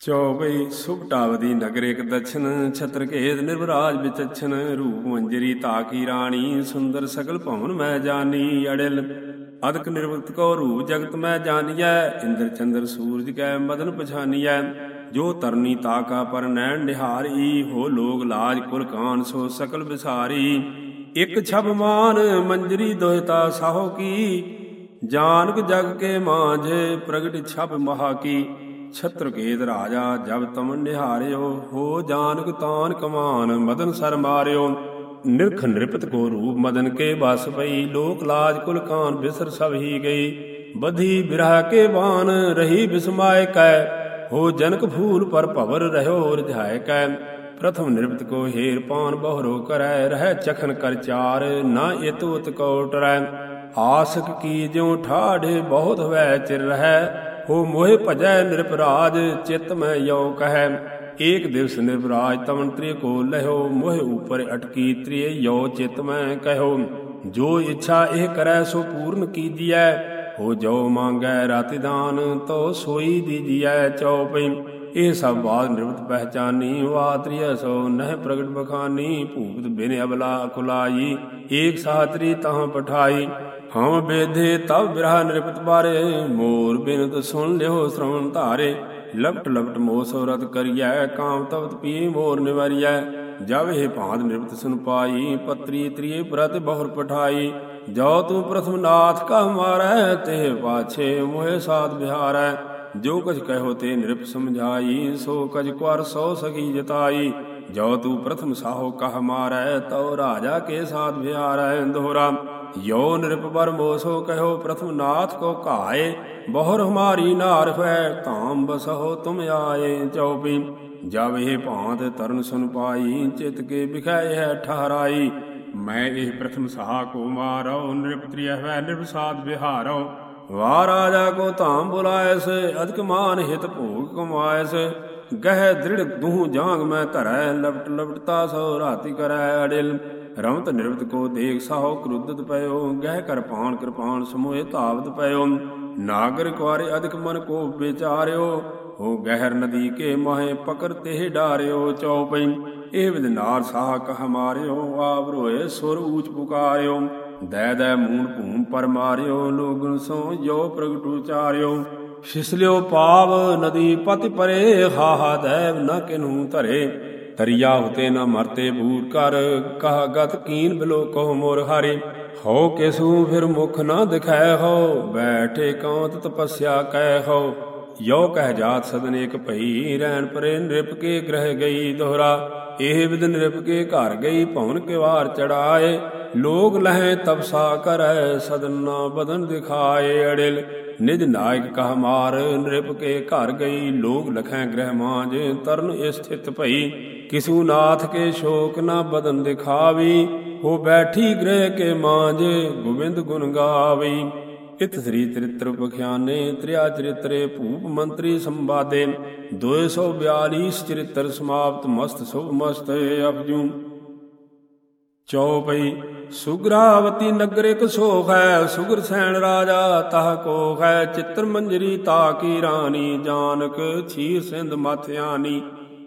ਚੌਬਈ ਸੁਭਟਾਵਦੀ ਨਗਰ ਇਕ ਦਛਨ ਛਤਰ ਘੇਦ ਨਿਰਵਰਾਜ ਵਿਚਛਨ, ਰੂਪ ਮੰਜਰੀ ਤਾਕੀ ਰਾਣੀ, ਸੁੰਦਰ ਸਗਲ ਭਵਨ ਮੈਂ ਜਾਨੀ, ਅੜਿਲ। ਅਦਕ ਨਿਰਵਤ ਕੋ ਰੂਪ ਜਗਤ ਮੈਂ ਜਾਣੀਐ ਇੰਦਰ ਚੰਦਰ ਸੂਰਜ ਕੈ ਮਦਨ ਪਛਾਨੀਐ। ਜੋ ਤਰਨੀ ਤਾਕਾ ਪਰ ਨੈਣ ਨਿਹਾਰੀ, ਹੋ ਲੋਗ ਲਾਜ ਕੁਲ ਕਾਨ ਸੋ ਸਕਲ ਵਿਸਾਰੀ। ਇਕ ਛਬ ਮਾਨ ਮੰਜਰੀ ਦੋਹਿਤਾ ਸਾਹੋ ਕੀ, ਜਾਨਕ ਜਗ ਕੇ ਮਾਝੇ ਪ੍ਰਗਟ ਛਬ ਮਹਾ ਕੀ। ਛਤਰ ਕੇਤ ਰਾਜਾ, ਜਬ ਤਮ ਨਿਹਾਰਿਓ, ਹੋ ਜਾਨਕ ਤਾਨ ਕਮਾਨ, ਮਦਨ ਸਰ ਮਾਰਿਓ। ਨਿਰਖ ਨਿਰਪਤ ਕੋ ਰੂਪ ਮਦਨ ਕੇ ਬਸ ਪਈ, ਲੋਕ ਲਾਜ ਕੁਲ ਕਾਨ ਬਿਸਰ ਸਭ ਹੀ ਗਈ। ਬਧੀ ਬਿਰਹ ਕੇ ਬਾਨ ਰਹੀ ਬਿਸਮਾਇ ਕੈ, ਹੋ ਜਨਕ ਫੂਲ ਪਰ ਭਵਰ ਰਹਿਓ ਰਝਾਇ ਕੈ। ਪ੍ਰਥਮ ਨਿਰਪਤ ਕੋ ਹੀਰ ਪਾਨ ਬਹਰੋ ਕਰੈ, ਰਹਿ ਚਖਨ ਕਰ ਚਾਰ, ਨਾ ਇਤ ਉਤ ਕੋ ਟਰੈ। ਆਸਕ ਕੀ ਜਿਉ ਠਾਢ ਬਹੁਤ ਵੈ ਚਿਰ ਰਹਿ ਹੋ ਮੋਹਿ ਭਜੈ ਨਿਰਪਰਾਜ ਚਿਤ ਮੈਂ ਯੋ ਕਹੈ। ਏਕ ਦਿਵਸ ਨਿਰਪਰਾਜ ਤਵਨ ਤ੍ਰਿਯ ਕੋ ਲਹਿਓ ਮੋਹਿ ਉਪਰ ਅਟਕੀ ਤ੍ਰਿ ਯੋ ਚਿਤ ਮੈਂ ਕਹਿਓ ਜੋ ਇੱਛਾ ਇਹ ਕਰੈ, ਸੋ ਪੂਰਨ ਕੀਜੀਐ ਹੋ ਜੋ ਮੰਗੈ ਰਤਿਦਾਨ ਤੋ ਸੋਈ ਦੀਜੀਐ ਚਉਪਈ। ਇਹ ਸਭ ਬਾਦ ਨਿਰਵਤ ਪਹਿਚਾਨੀ ਵਾਤਰੀਐ ਸੋ ਨਹਿ ਪ੍ਰਗਟ ਬਖਾਨੀ, ਭੂਪਤ ਬਿਨ ਅਬਲਾ ਕੁਲਾਈ ਏਕ ਸਾਤਰੀ ਤਹਾਂ ਪਠਾਈ। ਹਮ ਬੇਧੇ ਤਬ ਬਿਰਹਾ ਨਿਰਪਤ ਬਾਰੇ, ਮੋਰ ਬਿਨਤ ਸੁਣ ਲਿਓ ਸ਼੍ਰਵਣ ਧਾਰੇ। ਲਪਟ ਲਪਟ ਮੋਹ ਸੋਰਤ ਕਰੀਐ, ਕਾਮ ਤਵਤ ਪੀ ਮੋਰ ਨਿਵਰੀਐ। ਜਬ ਇਹ ਭਾਂਤ ਨਿਰਪਤ ਸੁਨ ਪਾਈ, ਪਤਰੀ ਤ੍ਰਿਏ ਪ੍ਰਤ ਬਹੁਰ ਪਠਾਈ। ਜੋ ਤੂੰ ਪ੍ਰਥਮ ਨਾਥ ਕਾ ਮਾਰੈ, ਤੇ ਪਾਛੇ ਮੋਹਿ ਸਾਥ ਬਿਹਾਰੈ। ਜੋ ਕੁਛ ਕਹਿਓ ਤੇ ਨਿਰਪ ਸਮਝਾਈ, ਸੋ ਕਜ ਕੁਰ ਸੋ ਸਕੀ ਜਤਾਈ। ਜੋ ਤੂੰ ਪ੍ਰਥਮ ਸਾਹੋ ਕਹ ਮਾਰੈ, ਤਉ ਰਾਜਾ ਕੇ ਸਾਥ ਬਿਹਾਰੈ ਦੋਹਰਾ ਯੋ ਨਿਰਪ ਬਰ ਮੋਸੋ ਕਹਿਓ ਪ੍ਰਥਮ ਨਾਥ ਕੋ ਘਾਏ, ਬਹੁਰ ਹਮਾਰੀ ਨਾਰ ਹੈ ਧਾਮ ਬਸਹੁ ਤੁਮ ਆਏ ਚਉਪੀ। ਜਬ ਇਹ ਭਾਂਤ ਤਰਨ ਸੁਨ ਪਾਈ, ਚਿਤ ਕੇ ਬਿਖਾਏ ਹੈ ਠਹਰਾਈ। ਮੈਂ ਇਹ ਪ੍ਰਥਮ ਸਹਾ ਕੋ ਮਾਰੋ ਨਿਰਪਤ੍ਰਿਯ ਹੈ ਨਿਰਸਾਦ ਬਿਹਾਰੋ ਵਾ ਰਾਜਾ ਕੋ ਧਾਮ ਬੁਲਾਇਸ ਅਧਿਕ ਮਾਨ ਹਿਤ ਭੋਗ ਕਮਾਇਸ ਗਹਿ ਦ੍ਰਿੜ ਦੂਹ ਜਾਂਗ ਮੈਂ ਧਰੈ ਲਪਟ ਲਪਟਤਾ ਸੋ ਰਾਤੀ ਕਰੈ ਅੜਿਲ। ਰਮਤ ਨਿਰਵਤ ਕੋ ਦੇਖ ਸਾਹੋ ਕ੍ਰੁੱਧਤ ਪਇਓ, ਗਹਿ ਕਰ ਪਾਣ ਕਿਰਪਾਨ ਸਮੋਏ ਧਾਵਤ ਪਇਓ। ਨਾਗਰ ਕੁਾਰੇ ਅਧਿਕ ਮਨ ਕੋ ਵਿਚਾਰਿਓ, ਹੋ ਗਹਿਰ ਨਦੀ ਕੇ ਮਹੇ ਪਕਰ ਤੇ ਡਾਰਿਓ। ਚਉਪਈ ਇਹ ਵਿਦ ਸਾਹ ਕਹ ਮਾਰਿਓ ਆਪ ਰੋਏ ਸੁਰ ਊਚ ਪੁਕਾਰਿਓ। ਦੈ ਦੈ ਮੂਨ ਭੂਮ ਪਰ ਮਾਰਿਓ ਲੋਗਨ ਸੋ ਜੋ ਪ੍ਰਗਟ ਉਚਾਰਿਓ। ਫਿਸਲਿਓ ਪਾਵ ਨਦੀ ਪਤਿ ਪਰੇ ਹਾਹਾ ਦੈਵ ਨ ਕਿਨੂ ਧਰੇ। ਤਰਿਆ ਹੁਤੇ ਨ ਮਰਤੇ ਭੂਰ ਕਰ ਕਹਾ ਗਤ ਕੀਨ ਬਿਲੋ ਕੋ ਮੋਰ ਹਾਰੇ। ਹੋ ਕਿਸੂ ਫਿਰ ਮੁਖ ਨਾ ਦਿਖੈ ਹੋ, ਬੈਠੇ ਕੌਤ ਤਪੱਸਿਆ ਕਹਿ ਹੋ। ਯੋ ਕਹਿ ਜਾਤ ਸਦਨ ਇਕ ਭਈ ਰਹਿਣ ਪਰੇ ਨਿਰਪ ਕੇ ਗ੍ਰਹਿ ਗਈ ਦੋਹਰਾ। ਇਹ ਵਿਦ ਨਿਰਪ ਕੇ ਘਰ ਗਈ ਭਵਨ ਕਿਵਾਰ ਚੜਾਏ। ਲੋਗ ਲਹੈ ਤਪਸਾ ਕਰੈ, ਸਦਨਾ ਬਦਨ ਦਿਖਾਏ ਅੜਿਲ। ਨਿਜ ਨਾਇਕ ਕਹ ਮਾਰ, ਨਿਰਪ ਕੇ ਘਰ ਗਈ ਲੋਗ ਲਖੈ ਗ੍ਰਹਿ ਮਾਂਜ, ਤਰਨ ਸਥਿਤ ਭਈ, ਕਿਸੂ ਨਾਥ ਕੇ ਸ਼ੋਕ ਨਾ ਬਦਨ ਦਿਖਾਵੀ, ਹੋ ਬੈਠੀ ਗ੍ਰਹਿ ਕੇ ਮਾਂਜ, ਗੋਬਿੰਦ ਗੁਣ ਗਾਵੀ। ਇਤ ਸ੍ਰੀ ਚਰਿਤ੍ਰ ਪਖਿਆਨੇ, ਤ੍ਰਿਆ ਚਰਿਤਰੇ ਭੂਪ ਮੰਤਰੀ ਸੰਵਾਦੇ 242 ਚਰਿਤ੍ਰ ਸਮਾਪਤ ਮਸਤ ਸੁਭ ਮਸਤ ਅਪਜੂ। ਚੌਪਈ ਸੁਗਰਾਵਤੀ ਨਗਰ ਇਕ ਸੋਖ ਹੈ, ਸੁਗਰ ਸੈਣ ਰਾਜਾ ਤਹ ਕੋਖ ਹੈ, ਚਿੱਤਰ ਮੰਜਰੀ ਤਾ ਕੀ ਰਾਣੀ, ਜਾਨਕ ਛੀਰ ਸਿੰਧ ਮਥਿਆਨੀ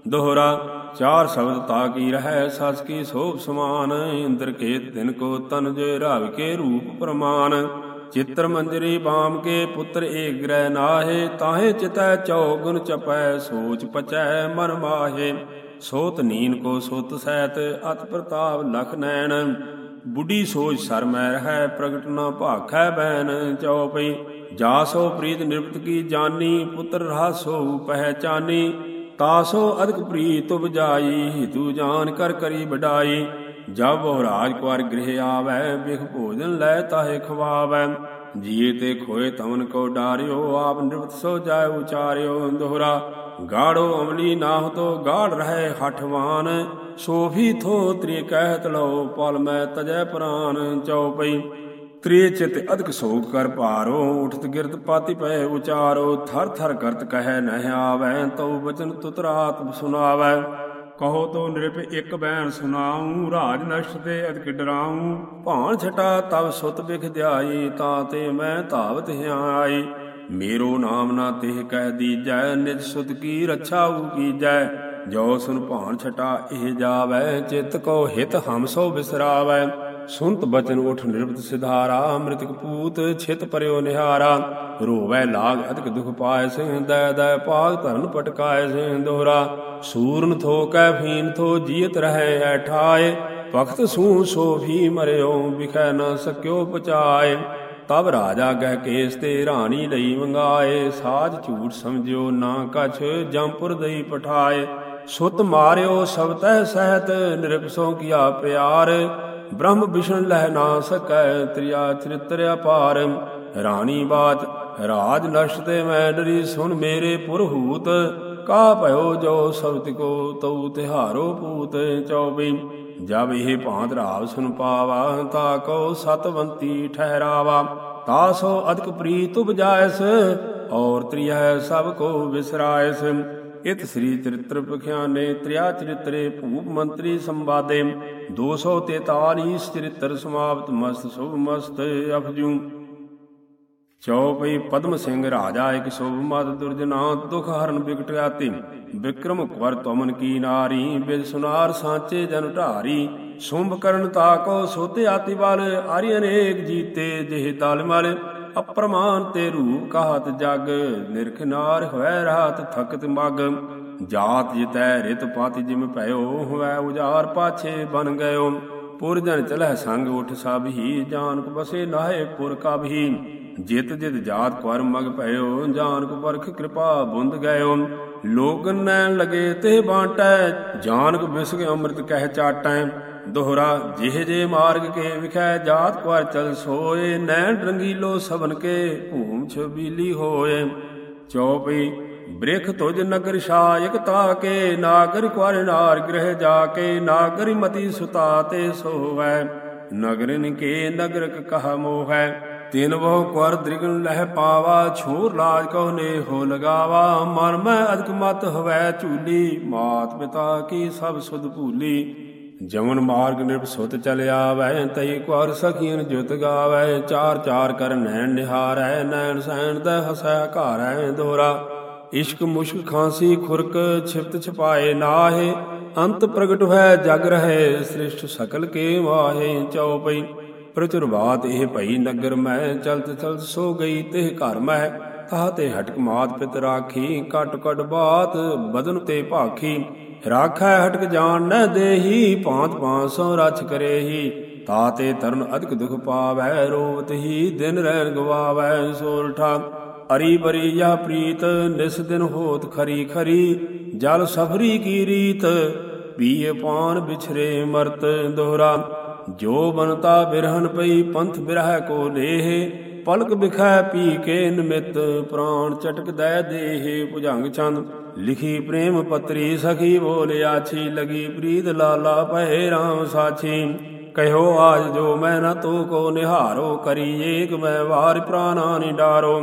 ਦੋਹਰਾ, ਚਾਰ ਸ਼ਬਦ ਤਾ ਕੀ ਰਹਿ, ਸਸ ਕੀ ਸੋਭ ਸਮਾਨ, ਇੰਦਰ ਕੇ ਦਿਨ ਕੋ ਤਨ ਜੇ ਰਾਵ ਕੇ ਰੂਪ ਪ੍ਰਮਾਨ। ਚਿੱਤਰ ਮੰਜਰੀ ਬਾਮ ਕੇ ਪੁੱਤਰ ਏਕ ਗ੍ਰਹਿ ਨਾਹੇ, ਤਾਹੇ ਚਿਤੈ ਚੌਗੁਣ ਚਪੈ, ਸੋਚ ਪਚੈ ਮਨ ਮਾਹੇ। ਸੋਤ ਨੀਨ ਕੋ ਸੁਤ ਸਹਿਤ, ਅਤ ਪ੍ਰਤਾਪ ਲਖ ਨੈਣ। ਬੁੱਢੀ ਸੋਚ ਸਰ ਮੈ ਰਹਿ, ਪ੍ਰਗਟ ਨਾ ਭਾਖੈ ਬੈਨ ਚਉਪਈ ਜਾਸੋ ਪ੍ਰੀਤ ਨਿਰਪਤ ਕੀ ਜਾਨੀ, ਪੁੱਤਰ ਰਹਾਸੋ ਪਹਿਚਾਨੀ ਤਾਸੋ ਅਦਕ ਪ੍ਰੀਤ ਉਪਜਾਈ ਤੂ ਜਾਨ ਕਰ ਕਰੀ ਵਡਾਈ। ਜਬ ਉਹ ਰਾਜ ਕੁਾਰ ਗ੍ਰਹਿ ਆਵੈ, ਬਿਖ ਭੋਜਨ ਲੈ ਤਾਹੇ ਖਵਾਵੈ। ਜੀਏ ਤੇ ਖੋਏ ਤਵਨ ਕੋ ਡਾਰਿਓ, ਆਪ ਨਿਰਵਤ ਸੋ ਜਾਏ ਉਚਾਰਿਓ ਦੋਹਰਾ ਗਾੜੋ ਅਮਲੀ ਨਾਹ ਤੋ ਗਾੜ ਰਹੇ ਹਠਵਾਨ ਸੋਫੀ ਥੋ ਤ੍ਰਿ ਕਹਿਤ ਲਓ ਪਲ ਮੈਂ ਤਜੈ ਪ੍ਰਾਨ ਚਉਪਈ। ਤ੍ਰਿ ਚਿਤ ਅਧਿਕ ਸੋਗ ਕਰ ਭਾਰੋ ਉਠਤ ਗਿਰਦ ਪਾਤੀ ਪਏ ਉਚਾਰੋ, ਥਰ ਥਰ ਕਰਤ ਕਹਿ ਨਹਿ ਆਵੈ, ਤਉ ਬਚਨ ਤੁਤਰਾਤ ਸੁਨਾਵੈ। ਕਹੋ ਤੋ ਨਿਰਪ ਇੱਕ ਬੈਣ ਸੁਨਾਉ, ਰਾਜ ਨਸ਼ਟ ਤੇ ਅਧਿਕ ਡਰਾਉ ਭਾਣ ਛਟਾ ਤਬ ਸੁਤ ਬਿਖ ਧਿਆਈ, ਤਾਂ ਤੇ ਮੈਂ ਧਾਵਤ ਆਈ। ਮੇਰੋ ਨਾਮ ਨਾ ਤਿਹ ਕਹਿ ਦੀਜੈ, ਨਿਜ ਸੁਤ ਕੀ ਰੱਛਾ ਉ ਕੀਜੈ। ਜੋ ਸੁਨ ਭਾਣ ਛਟਾ ਇਹ ਜਾਵੈ, ਚਿਤ ਕੋ ਹਿਤ ਹਮ ਸੋ ਬਿਸਰਾਵੈ। ਸੁਨਤ ਬਚਨ ਉਠ ਨਿਰਭਤ ਸਿਧਾਰਾ ਅੰਮ੍ਰਿਤਕ ਪੂਤ ਛਿਤ ਪਰਿਓ ਨਿਹਾਰਾ। ਰੋਵੈ ਲਾਗ ਅਧਿਕ ਦੁਖ ਪਾਇ ਸਿੰ ਦੈ ਦੈ ਪਾਗ ਧਰਨ ਪਟਕਾਇ ਸਿੰ ਦੋਹਰਾ। ਸੂਰਨ ਥੋ ਕੈ ਫੀਨ ਥੋ ਜੀਤ ਰਹੈ ਐ ਠਾਏ। ਵਖਤ ਸੂ ਸੋ ਵੀ ਮਰਿਓ, ਵਿਖੈ ਨਾ ਸਕਿਓ ਪਚਾਏ। ਤਬ ਰਾਜਾ ਗਹਿ ਕੇਸ ਤੇ ਰਾਣੀ ਲਈ ਮੰਗਾਏ। ਸਾਜ ਝੂਠ ਸਮਝਿਓ ਨਾ ਕਛ, ਜੰਪੁਰ ਦਈ ਪਠਾਏ। ਸੁਤ ਮਾਰਿਓ ਸਬਤੈ ਸਹਿਤ ਨਿਰਪਸੋ ਕੀਆ ਪਿਆਰ। ਬ੍ਰਹਮ ਵਿਸ਼ਨ ਲਹਿ ਨਾ ਸਕੈ, ਤ੍ਰਿਆ ਚਰਿਤ੍ਰ ਅਪਾਰ ਰਾਣੀ ਬਾਤ, ਰਾਜ ਨਸ਼ਟ ਤੇ ਮੈਂ ਡਰੀ ਸੁਨ ਮੇਰੇ ਪੁਰਹੂਤ। ਕਾ ਭਇਓ ਜੋ ਸਬਤ ਕੋ, ਤਉ ਤਿਹਾਰੋ ਪੂਤ ਚੌਬੀ। ਜਬ ਇਹ ਭਾਂਤ ਰਾਵ ਸੁਨ ਪਾਵਾ, ਤਾ ਕੋ ਸਤਵੰਤੀ ਠਹਿਰਾਵਾ। ਤਾਸੋ ਅਦਕ ਪ੍ਰੀਤ ਉਪਜਾਇਸ, ਔਰ ਤ੍ਰਿਯ ਸਭ ਕੋ ਵਿਸਰਾਇਸ ਇਤ ਸ੍ਰੀ ਚਰਿਤ੍ਰ ਪਖਿਆਨੇ ਤ੍ਰਿਆ ਚਰਿਤਰੇ ਭੂਪ ਮੰਤਰੀ ਸੰਵਾਦੇ। 243 ਚਰਿਤ੍ਰ ਸਮਾਪਤ, ਮਸਤ ਸੁਭ ਮਸਤ ਅਫਜੂ। ਚੌਪਈ ਪਦਮ ਸਿੰਘ ਰਾਜਾ ਇਕ ਸੁਭ ਮਤ ਦੁਰਜਨਾ ਦੁਖ ਹਰਨ ਬਿਕਟ ਆਤੀ। ਵਿਕਰਮ ਕੁਵਰ ਤੁਮਨ ਕੀ ਨਾਰੀ, ਬਿਦ ਸੁਨਾਰ ਸਾਂਚੇ ਜਨ ਢਾਰੀ। ਸੁੰਭ ਕਰਨ ਤਾਕੋ ਸੋਤੇ ਆਤੀ ਬਲ ਆਰੀ ਅਨੇਕ ਜੀਤੇ ਜਿਹ ਤਲ ਮਲ। ਅਪਰਮਾਨ ਤੇ ਰੂਪ ਕਹਤ ਜਗ ਨਿਰਖਨਾਰ ਹੋਇ ਰਾਤ ਥਕਤ ਮਗ। ਜਾਤ ਜਿਤੈ ਰਿਤ ਪਤ ਜਿਮ ਭਇਓ, ਹੋਇ ਉਜਾਰ ਪਾਛੇ ਬਨ ਗਇਓ। ਪੁਰ ਜਨ ਚਲਹਿ ਸੰਗ ਉਠ ਸਭ ਹੀ ਜਾਨਕ ਬਸੇ ਨਾਹੇ ਪੁਰ ਕਬਹੀ। ਜਿਤ ਜਿਤ ਜਾਤ ਕੁਰ ਮਗ ਭਇਓ, ਜਾਨਕ ਪਰਖ ਕਿਰਪਾ ਬੁੰਦ ਗਇਓ। ਲੋਗਨ ਨੈਣ ਲਗੇ ਤੇ ਬਾਟੈ, ਜਾਨਕ ਬਿਸਗ ਅੰਮ੍ਰਿਤ ਕਹਿ ਚਾਟੈ। ਦੋਹਰਾ ਜਿਹੇ ਜੇ ਮਾਰਗ ਕੇ ਵਿਖੈ ਜਾਤ ਕੁਰ ਚਲ ਸੋਏ, ਨੈਣ ਰੰਗੀਲੋ ਸਭਨ ਕੇ ਭੂਮ ਛਬੀਲੀ ਹੋਏ। ਚੌਪਈ, ਬ੍ਰਿਖ ਤੁਜ ਨਗਰ ਸ਼ਾਇਕ ਤਾਕੇ, ਨਾਗਰ ਕੁਰ ਨਾਰ ਗ੍ਰਹਿ ਜਾ ਕੇ ਨਾਗਰ ਮਤੀ ਸੁਤਾ ਤੇ ਸੋਵੈ। ਨਗਰਨ ਕੇ ਨਗਰਕ ਕਹ ਮੋਹੈ, ਤਿਨ ਬਹੁ ਕੁਰ ਦ੍ਰਿਗਨ ਲਹਿ ਪਾਵਾ, ਛੋਰ ਲਾਜ ਕਉ ਨੇ ਹੋ ਲਗਾਵਾ। ਮਨ ਮੈਂ ਅਦਕ ਮਤ ਹਵੈ ਝੂਲੀ, ਮਾਤ ਪਿਤਾ ਕੀ ਸਭ ਸੁਧ ਭੂਲੀ। ਜਮਨ ਮਾਰਗ ਨਿਰਭ ਸੁਤ ਚਲ ਆਵੈ ਤਈ ਕੁਰ ਸਖੀਨ ਜੁਤ ਗਾਵੈ, ਚਾਰ ਚਾਰ ਕਰ ਨੈਣ ਨਿਹਾਰੈ, ਨੈਣ ਸੈਣ ਦਾ ਹਸੈ ਘਾਰੈ ਦੋਰਾ। ਇਸ਼ਕ ਮੁਸ਼ਕ ਖਾਂਸੀ ਖੁਰਕ ਛਿਪਤ ਛਪਾਏ ਨਾਹੇ, ਅੰਤ ਪ੍ਰਗਟ ਹੋਇ ਜਗ ਰਹੇ, ਸ੍ਰਿਸ਼ਟ ਸਕਲ ਕੇ ਮਾਹੇ ਚਉਪਈ ਪ੍ਰਚੁਰ ਬਾਤ ਇਹ ਭਈ ਨਗਰ ਮੈਂ, ਚਲਤ ਚਲਤ ਸੋ ਗਈ ਤੇ ਘਰ ਮੈਂ। ਤਾਹ ਤੇ ਹਟਕ ਮਾਤ ਪਿਤ ਰਾਖੀ ਕਟ ਕਟ ਬਾਤ, ਬਦਨ ਤੇ ਭਾਖੀ। ਰਾਖੈ ਹਟਕ ਜਾਣ ਨ ਦੇਹੀ, ਭਾਂਤ ਪਾਂਸੋਂ ਰਛ ਕਰੇਹੀ। ਤਾ ਤੇ ਤਰਨ ਅਧਿਕ ਦੁਖ ਪਾਵੈ, ਰੋਵਤ ਹੀ ਦਿਨ ਰਹਿਣ ਗਵਾਵੈ। ਸੋਲਠਾ ਅਰੀ ਬਰੀ ਯਾ ਪ੍ਰੀਤ, ਨਿਸ ਦਿਨ ਹੋਤ ਖਰੀ ਖਰੀ। ਜਲ ਸਫਰੀ ਕੀ ਰੀਤ, ਪੀਏ ਪਾਨ ਵਿਛਰੇ ਮਰਤ ਦੋਹਰਾ ਜੋ ਬਨਤਾ ਬਿਰਹਨ ਪਈ, ਪੰਥ ਬਿਰਹ ਕੋ ਲੇਹ ਪਲਕ ਬਿਖੈ ਪੀ ਕੇ ਨਿਮਿਤ, ਪ੍ਰਾਣ ਚਟਕ ਦੈ ਦੇਹ ਭੁਜੰਗ ਚੰਦ ਲਿਖੀ ਪ੍ਰੇਮ ਪਤਰੀ ਸਖੀ ਬੋਲਿਆ ਛੀ ਲਗੀ ਪ੍ਰੀਤ ਲਾਲਾ ਪਹਿ ਰਾਮ ਸਾਛੀ। ਕਹਿਓ ਆਜ ਜੋ ਮੈਂ ਨ ਤੂ ਕੋ ਨਿਹਾਰੋ, ਕਰੀ ਏਕ ਮੈਂ ਵਾਰ ਪ੍ਰਾਨਾ ਨਿਡਾਰੋ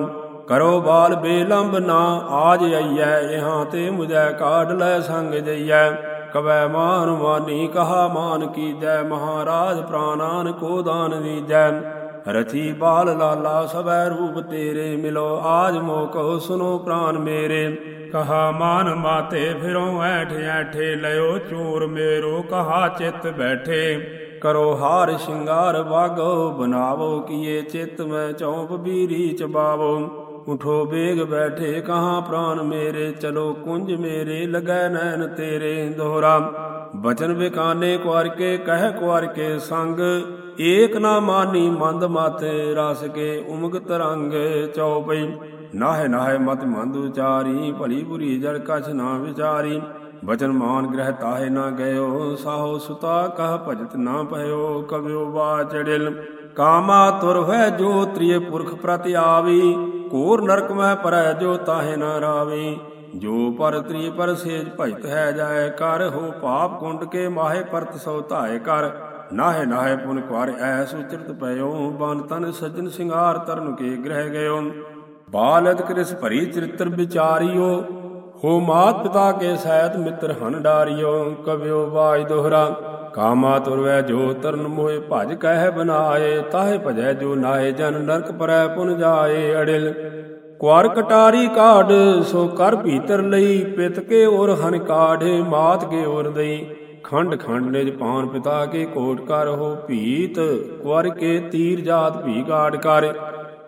ਕਰੋ ਬਾਲ ਬੇਲੰਬ ਨਾ ਆਜ ਆਈਐ, ਇਹਾਂ ਤੇ ਮੁਝੈ ਕਾਢ ਲੈ ਸੰਗ ਜਈਐ। ਕਵੈ ਮਾਨ ਮਾਨੀ ਕਹਾ ਮਾਨ ਕੀਜੈ, ਮਹਾਰਾਜ ਪ੍ਰਾਨਾਨ ਕੋ ਦਾਨ ਦੀਜੈ। ਰਥੀ ਬਾਲ ਲਾਲਾ ਸਭੈ ਰੂਪ ਤੇਰੇ ਮਿਲੋ, ਆਜ ਮੋ ਕਹੋ ਸੁਨੋ ਪ੍ਰਾਨ ਮੇਰੇ। ਕਹਾ, ਮਾਨ ਮਾਤੇ ਫਿਰੋ ਐਠ ਐਠੇ ਲਿਓ ਚੋਰ ਮੇਰੋ, ਕਹਾ, ਚਿਤ ਬੈਠੇ। ਕਰੋ ਹਾਰ ਸ਼ਿੰਗਾਰ ਬਾਗੋ ਬਨਾਵੋ ਕੀਏ ਚਿਤ, ਮੈਂ ਚੌਂਪ ਬੀਰੀ ਚਬਾਵੋ। ਉਠੋ ਬੇਗ ਬੈਠੇ, ਕਹਾਂ, ਪ੍ਰਾਨ ਮੇਰੇ, ਚਲੋ ਕੁੰਜ ਮੇਰੇ, ਲਗੈ ਨੈਣ ਤੇਰੇ ਦੋਹਰਾ। ਬਚਨ ਬਿਕਾਨੇ ਕੁਾਰ ਕੇ, ਕਹਿ ਕੁਾਰ ਕੇ ਸੰਗ। ਏਕ ਨਾ ਮਾਨੀ ਮੰਦ ਮਤ ਰਸ ਕੇ ਉਮਗ ਤਰੰਗ ਚਉਪਈ। ਨਾਹਿ ਨਾਹਿ ਮਤ ਮੰਦ ਉਚਾਰੀ, ਭਲੀ ਬੁਰੀ ਜੜ ਕਛ ਨਾ ਵਿਚਾਰੀ। ਬਚਨ ਮਾਨ ਗ੍ਰਹਿ ਤਾਹੇ ਨਾ ਗਇਓ, ਸਾਹੋ ਸੁਤਾ ਕਹ ਭਜਤ ਨਾ ਭਇਓ ਕਬਿਓ ਬਾਚੜਿਲ ਕਾਮਾ ਤੁਰ ਹੋਇ ਜੋ ਤ੍ਰਿਏ ਪੁਰਖ ਪ੍ਰਤਿ ਆਵੀ, ਕੋਰ ਨਰਕ ਮਹਿ ਪਰੈ ਜੋ ਤਾਹੇ ਨਾ ਰਾਵੀ। ਜੋ ਪਰ ਤ੍ਰੀ ਪਰ ਸੇਜ ਭਜਤ ਹੈ ਜਾਏ ਕਰ, ਹੋ ਪਾਪ ਕੁੰਡ ਕੇ ਮਾਹੇ ਪਰਤ ਸੋ ਧਾਏ ਕਰ। ਨਾਹੇ ਨਾਹੇ ਪੁਨ ਕੁਾਰ ਐਸ ਉਚਰਤ ਪਇਓ ਬਨ ਤਨ ਸੱਜਣ ਸਿੰਗਾਰ ਤਰਨ ਕੇ ਗ੍ਰਹਿ ਗਇਓ। ਬਾਲਦ ਕ੍ਰਿਸ ਭਰੀ ਚਰਿਤ੍ਰ ਵਿਚਾਰਿਓ, ਹੋ ਮਾਤ ਪਿਤਾ ਕੇ ਸਹਿਤ ਮਿੱਤਰ ਹਨ ਡਾਰਿਓ। ਕਵਿਓ ਬਾਜ ਦੋਹਰਾ, ਕਾਮਾ ਤੁਰਵੈ ਜੋ ਤਰਨ ਮੋਹਿ ਭਜ ਕਹਿ ਬਨਾਏ। ਤਾਹੇ ਭਜੈ ਜੋ ਨਾਏ ਜਨ ਨਰਕ ਪਰੈ ਪੁਨ ਜਾਏ ਅੜਿਲ। ਕੁਾਰ ਕਟਾਰੀ ਕਾਢ, ਸੋ ਕਰ ਭੀਤਰ ਲਈ, ਪਿਤ ਕੇ ਔਰ ਹਨ ਕਾਢੇ, ਮਾਤ ਕੇ ਔਰ ਦਈ। ਖੰਡ ਖੰਡ ਨਿਜ ਪਾਨ ਪਿਤਾ ਕੇ ਕੋਟ ਕਰ ਹੋ ਭੀਤ ਕੁਾਰ ਕੇ ਤੀਰ ਜਾਤ ਭੀ ਗਾੜ ਕਰ।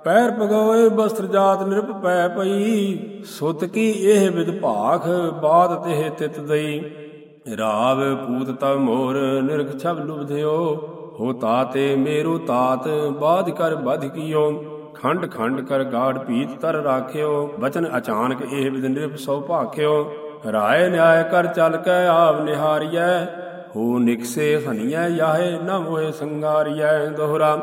ਪੈਰ ਪਗੋਏ ਬਸਤਰ ਜਾਤ ਨਿਰਪ ਪੈ ਪਈ, ਸੁਤ ਕੀ ਇਹ ਵਿਦ ਭਾਖ ਬਾਦ ਤੇ ਤਿਤ ਦਈ। ਰਾਵ ਪੂਤ ਤਵ ਮੋਰ ਨਿਰਖ ਛਬ ਲੁਬਧਿਓ ਹੋ ਤਾਤੇ ਮੇਰੂ ਤਾਤ ਬਾਦ ਕਰ ਬਧ ਕੀਓ। ਖੰਡ ਖੰਡ ਕਰ ਗਾੜ ਪੀਤ ਤਰ ਰਾਖਿਓ। ਬਚਨ ਅਚਾਨਕ ਇਹ ਵਿਦ ਨਿਰਪ ਸੋ ਭਾਖਿਓ। ਰਾਏ ਨਿਆਇ ਕਰ ਚਲ ਕੈ ਆਵ ਨਿਹਾਰੀਐ, ਹੋ ਨਿਕਸੇ ਹਨੀਐ, ਯਾਹੇ ਨ ਮੋਏ ਸੰਗਾਰੀਐ। ਦੋਹਰਾ,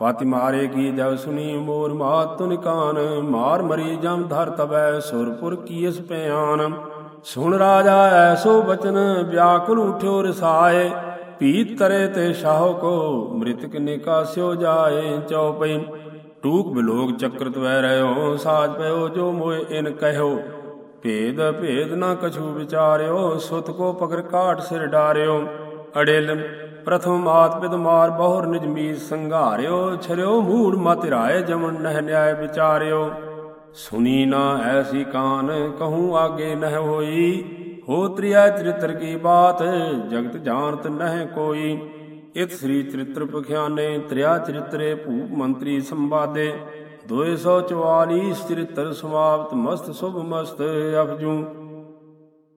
ਪਤਿ ਮਾਰੇ ਕੀ ਜਬ ਸੁਨੀ ਮੋਰ ਮਾਤ ਤੁਨ ਕਾਨ, ਮਾਰ ਮਰੀ ਜਮ ਧਰ ਤਬੈ ਸੁਰਪੁਰ ਕੀਸ ਪਿਆਨ। ਸੁਣ ਰਾਜਾ ਐਸੋ ਬਚਨ, ਵਿਆਕੁਲ ਉਠਿਓ ਰਸਾਏ ਪੀਤ ਤਰੇ ਤੇ ਸ਼ਾਹ ਕੋ ਮ੍ਰਿਤਕ ਨਿਕਾਸਿਓ ਜਾਏ। ਚਉਪਈ ਟੂਕ ਬਿਲੋਗ ਚਕਰਤ ਵੈ ਰਹਿਓ ਸਾਜ ਪਇਓ ਜੋ ਮੋਏ ਇਨ ਕਹਿਓ। ਭੇਦ ਭੇਦ ਨਾ ਕਛੂ ਵਿਚਾਰਿਓ, ਸੁਤ ਕੋ ਪਕਰ ਕਾਟ ਸਿਰ ਡਾਰਿਓ। ਅੜੇਲ, ਪ੍ਰਥਮ ਮਾਤ ਪਿਤ ਮਾਰ ਬਹੁਰ ਨਿਜ ਮੀਤ ਸੰਘਾਰਿਓ। ਛਰਿਓ ਮੂੜ ਮਤਿ ਰਾਏ ਜਮਨ ਨਹਿ ਨਿਆਏ ਵਿਚਾਰਿਓ। ਸੁਨੀ ਨਾ ਐਸੀ ਕਾਨ ਕਹੂੰ ਆਗੇ ਨਹਿ ਹੋਈ। ਹੋ ਤ੍ਰਿਆ ਚਰਿਤਰ ਕੀ ਬਾਤ, ਜਗਤ ਜਾਣਤ ਨਹਿ ਕੋਈ। ਇਤ ਸ੍ਰੀ ਚਰਿਤ੍ਰ ਪਖਿਆਨੇ, ਤ੍ਰਿਆ ਚਰਿਤਰੇ ਭੂਪ ਮੰਤਰੀ ਸੰਵਾਦੇ। 244 ਚਰਿਤ੍ਰ ਸਮਾਪਤ ਮਸਤ ਸੁਭ ਮਸਤ ਅਪਜੂ